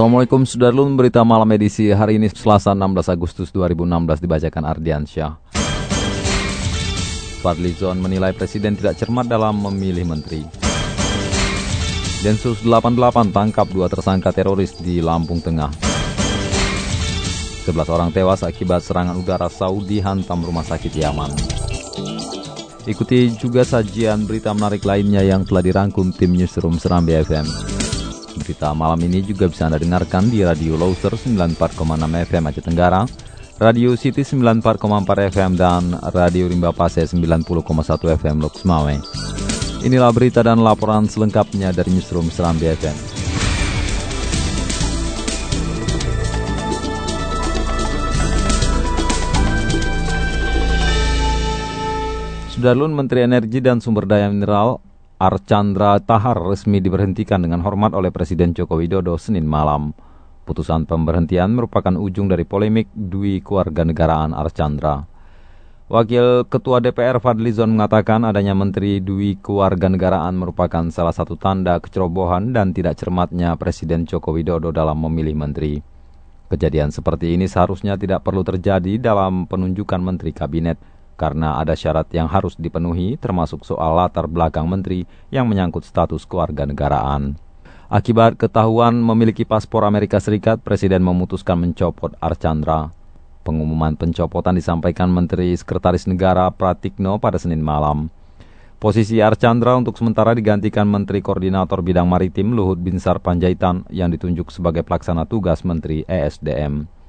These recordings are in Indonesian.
Assalamualaikum Sudarlun, berita malam edisi hari ini Selasa 16 Agustus 2016 dibacakan Ardian Syah. Fadlizon menilai Presiden tidak cermat dalam memilih menteri. Densus 88 tangkap dua tersangka teroris di Lampung Tengah. 11 orang tewas akibat serangan udara Saudi hantam rumah sakit Yaman. Ikuti juga sajian berita menarik lainnya yang telah dirangkum tim Newsroom Serambi FM. Berita malam ini juga bisa Anda dengarkan di Radio Loser 94,6 FM Aceh Tenggara, Radio City 94,4 FM, dan Radio Rimba Pase 90,1 FM Loks Mawe. Inilah berita dan laporan selengkapnya dari Newsroom Serambi FM. Sudarlun Menteri Energi dan Sumber Daya Mineral Archandra Tahar resmi diberhentikan dengan hormat oleh Presiden Joko Widodo Senin malam. Putusan pemberhentian merupakan ujung dari polemik Dwi keluarga negaraan Archandra. Wakil Ketua DPR Fadlizon mengatakan adanya Menteri Dwi keluarga negaraan merupakan salah satu tanda kecerobohan dan tidak cermatnya Presiden Joko Widodo dalam memilih menteri. Kejadian seperti ini seharusnya tidak perlu terjadi dalam penunjukan menteri kabinet karena ada syarat yang harus dipenuhi termasuk soal latar belakang menteri yang menyangkut status keluarga negaraan. Akibat ketahuan memiliki paspor Amerika Serikat, Presiden memutuskan mencopot Archandra. Pengumuman pencopotan disampaikan Menteri Sekretaris Negara Pratikno pada Senin malam. Posisi Archandra untuk sementara digantikan Menteri Koordinator Bidang Maritim Luhut Binsar Panjaitan yang ditunjuk sebagai pelaksana tugas Menteri ESDM.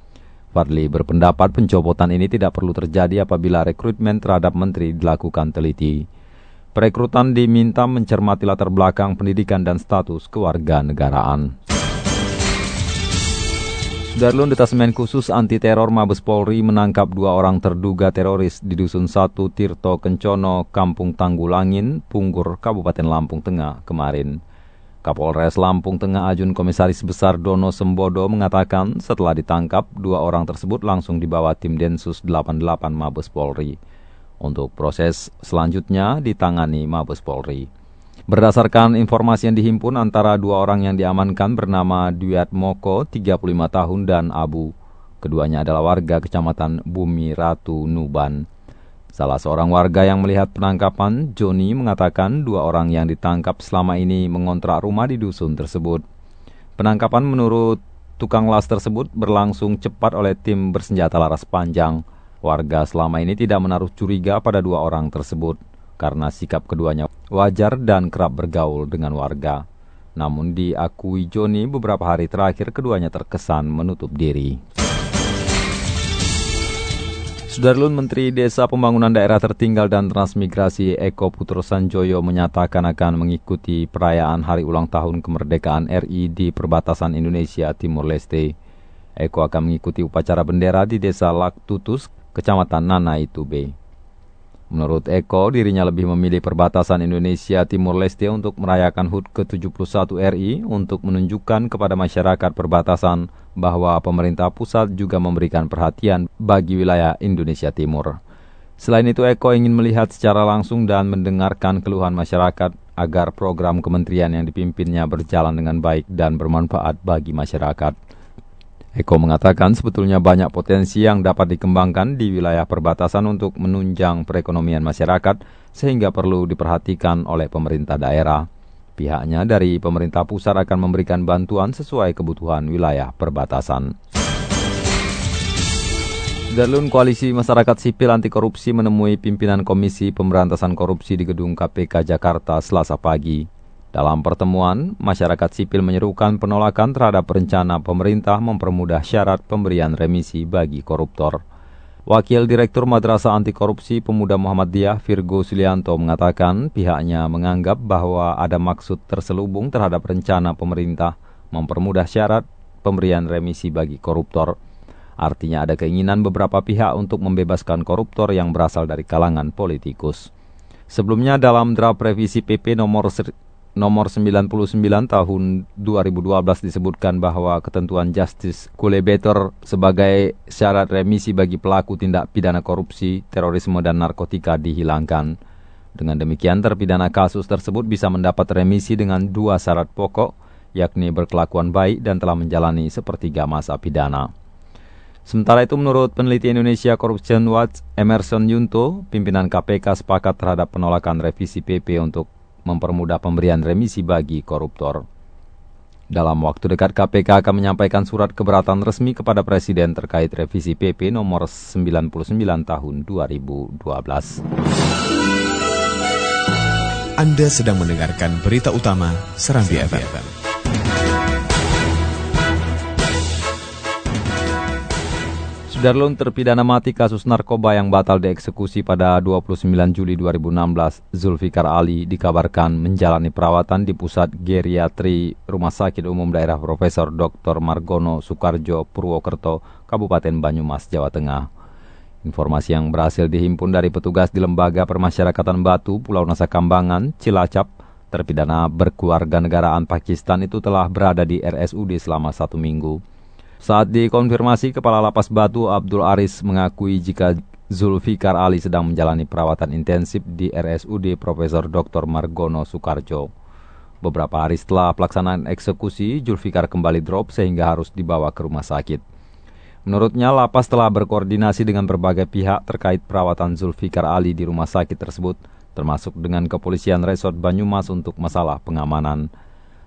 Fadli berpendapat pencopotan ini tidak perlu terjadi apabila rekrutmen terhadap menteri dilakukan teliti. Perekrutan diminta mencermati latar belakang pendidikan dan status keluarga negaraan. Darlun Detasmen Khusus Anti Teror Mabes Polri menangkap dua orang terduga teroris di Dusun 1 Tirto Kencono, Kampung Tanggulangin, Punggur, Kabupaten Lampung Tengah kemarin. Kapolres Lampung Tengah Ajun Komisaris Besar Dono Sembodo mengatakan setelah ditangkap, dua orang tersebut langsung dibawa tim Densus 88 Mabes Polri. Untuk proses selanjutnya ditangani Mabes Polri. Berdasarkan informasi yang dihimpun antara dua orang yang diamankan bernama Dwiat Moko, 35 tahun, dan Abu. Keduanya adalah warga kecamatan Bumi Ratu, Nuban. Salah seorang warga yang melihat penangkapan, Joni mengatakan dua orang yang ditangkap selama ini mengontrak rumah di dusun tersebut. Penangkapan menurut tukang las tersebut berlangsung cepat oleh tim bersenjata laras panjang. Warga selama ini tidak menaruh curiga pada dua orang tersebut karena sikap keduanya wajar dan kerap bergaul dengan warga. Namun diakui Joni beberapa hari terakhir keduanya terkesan menutup diri. Sudarlun Menteri Desa Pembangunan Daerah Tertinggal dan Transmigrasi Eko Putro Sanjoyo menyatakan akan mengikuti perayaan Hari Ulang Tahun Kemerdekaan RI di perbatasan Indonesia Timur Leste. Eko akan mengikuti upacara bendera di Desa Laktutus, Kecamatan Nana Itube. Menurut Eko, dirinya lebih memilih perbatasan Indonesia Timur Leste untuk merayakan HUT ke-71 RI untuk menunjukkan kepada masyarakat perbatasan bahwa pemerintah pusat juga memberikan perhatian bagi wilayah Indonesia Timur. Selain itu, Eko ingin melihat secara langsung dan mendengarkan keluhan masyarakat agar program kementerian yang dipimpinnya berjalan dengan baik dan bermanfaat bagi masyarakat. Eko mengatakan sebetulnya banyak potensi yang dapat dikembangkan di wilayah perbatasan untuk menunjang perekonomian masyarakat sehingga perlu diperhatikan oleh pemerintah daerah. Pihaknya dari pemerintah pusat akan memberikan bantuan sesuai kebutuhan wilayah perbatasan. Darlun Koalisi Masyarakat Sipil Anti Korupsi menemui pimpinan Komisi Pemberantasan Korupsi di Gedung KPK Jakarta selasa pagi. Dalam pertemuan, masyarakat sipil menyerukan penolakan terhadap rencana pemerintah mempermudah syarat pemberian remisi bagi koruptor. Wakil Direktur Madrasah Anti Korupsi Pemuda Muhammadiyah Virgo Sulianto mengatakan pihaknya menganggap bahwa ada maksud terselubung terhadap rencana pemerintah mempermudah syarat pemberian remisi bagi koruptor. Artinya ada keinginan beberapa pihak untuk membebaskan koruptor yang berasal dari kalangan politikus. Sebelumnya dalam draft revisi PP nomor nomor 99 tahun 2012 disebutkan bahwa ketentuan justice collaborator sebagai syarat remisi bagi pelaku tindak pidana korupsi, terorisme dan narkotika dihilangkan. Dengan demikian terpidana kasus tersebut bisa mendapat remisi dengan dua syarat pokok, yakni berkelakuan baik dan telah menjalani sepertiga masa pidana. Sementara itu menurut peneliti Indonesia Corruption Watch Emerson Yunto, pimpinan KPK sepakat terhadap penolakan revisi PP untuk mempermudah pemberian remisi bagi koruptor. Dalam waktu dekat KPK akan menyampaikan surat keberatan resmi kepada Presiden terkait revisi PP nomor 99 tahun 2012. Anda sedang mendengarkan berita utama Serambi FM. Sudarlun terpidana mati kasus narkoba yang batal dieksekusi pada 29 Juli 2016, Zulfikar Ali dikabarkan menjalani perawatan di pusat geriatri Rumah Sakit Umum Daerah Profesor Dr. Margono Soekarjo Purwokerto, Kabupaten Banyumas, Jawa Tengah. Informasi yang berhasil dihimpun dari petugas di Lembaga Permasyarakatan Batu, Pulau Nusa Kambangan, Cilacap, terpidana berkeluarga negaraan Pakistan itu telah berada di RSUD selama satu minggu. Saat dikonfirmasi, Kepala Lapas Batu Abdul Aris mengakui jika Zulfikar Ali sedang menjalani perawatan intensif di RSUD Profesor Dr. Margono Soekarjo. Beberapa hari setelah pelaksanaan eksekusi, Zulfikar kembali drop sehingga harus dibawa ke rumah sakit. Menurutnya, lapas telah berkoordinasi dengan berbagai pihak terkait perawatan Zulfikar Ali di rumah sakit tersebut, termasuk dengan kepolisian resort Banyumas untuk masalah pengamanan.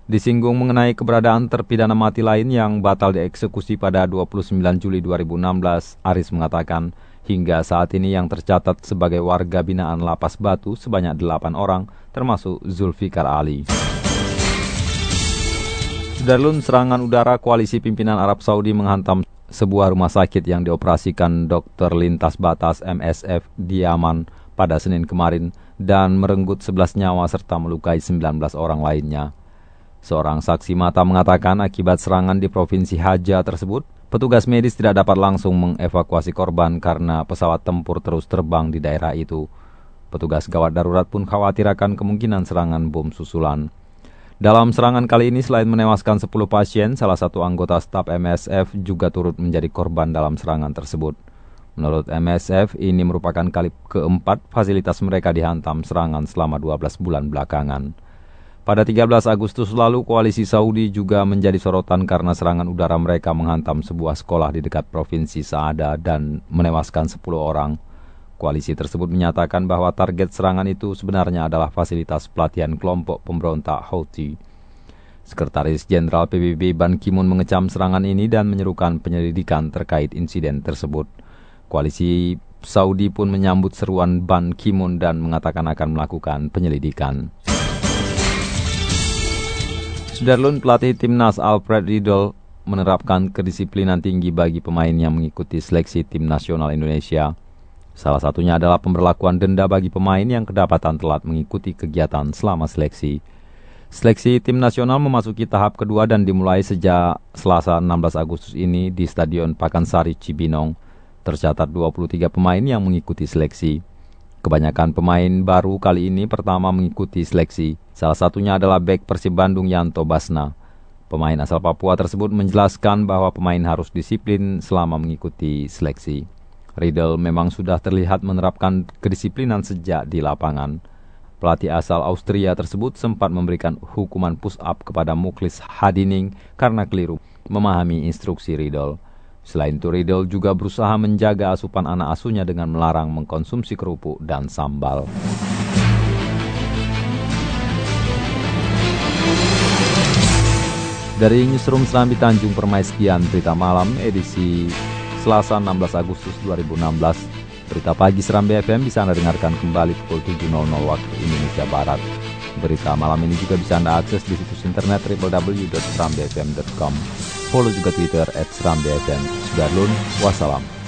Disinggung mengenai keberadaan terpidana mati lain yang batal dieksekusi pada 29 Juli 2016, Aris mengatakan hingga saat ini yang tercatat sebagai warga binaan Lapas Batu sebanyak 8 orang, termasuk Zulfikar Ali. Sudarlun serangan udara koalisi pimpinan Arab Saudi menghantam sebuah rumah sakit yang dioperasikan Dokter Lintas Batas MSF di Yaman pada Senin kemarin dan merenggut 11 nyawa serta melukai 19 orang lainnya. Seorang saksi mata mengatakan akibat serangan di Provinsi Haja tersebut, petugas medis tidak dapat langsung mengevakuasi korban karena pesawat tempur terus terbang di daerah itu. Petugas gawat darurat pun khawatir akan kemungkinan serangan bom susulan. Dalam serangan kali ini selain menewaskan 10 pasien, salah satu anggota staf MSF juga turut menjadi korban dalam serangan tersebut. Menurut MSF, ini merupakan kali keempat fasilitas mereka dihantam serangan selama 12 bulan belakangan. Pada 13 Agustus lalu, koalisi Saudi juga menjadi sorotan karena serangan udara mereka menghantam sebuah sekolah di dekat Provinsi Saada dan menewaskan 10 orang. Koalisi tersebut menyatakan bahwa target serangan itu sebenarnya adalah fasilitas pelatihan kelompok pemberontak Houthi. Sekretaris Jenderal PBB Ban Ki-moon mengecam serangan ini dan menyerukan penyelidikan terkait insiden tersebut. Koalisi Saudi pun menyambut seruan Ban Ki-moon dan mengatakan akan melakukan penyelidikan. Sudarlun pelatih timnas Alfred Riedel menerapkan kedisiplinan tinggi bagi pemain yang mengikuti seleksi tim nasional Indonesia. Salah satunya adalah pemberlakuan denda bagi pemain yang kedapatan telat mengikuti kegiatan selama seleksi. Seleksi tim nasional memasuki tahap kedua dan dimulai sejak Selasa 16 Agustus ini di Stadion Pakansari Cibinong. Tercatat 23 pemain yang mengikuti seleksi. Kebanyakan pemain baru kali ini pertama mengikuti seleksi. Salah satunya adalah bek Persib Bandung Yanto Basna. Pemain asal Papua tersebut menjelaskan bahwa pemain harus disiplin selama mengikuti seleksi. Riedel memang sudah terlihat menerapkan kedisiplinan sejak di lapangan. Pelatih asal Austria tersebut sempat memberikan hukuman push-up kepada Muklis Hadining karena keliru memahami instruksi Riedel. Selain itu, Riddle juga berusaha menjaga asupan anak asuhnya dengan melarang mengkonsumsi kerupuk dan sambal. Dari Newsroom Serambi Tanjung Permai sekian berita malam edisi Selasa 16 Agustus 2016. Berita pagi Serambi FM bisa Anda dengarkan kembali pukul 7.00 waktu Indonesia Barat. Berita malam ini juga bisa Anda akses di situs internet www.serambifm.com follow juga Twitter at Seram BSN. Sudarlun, wassalam.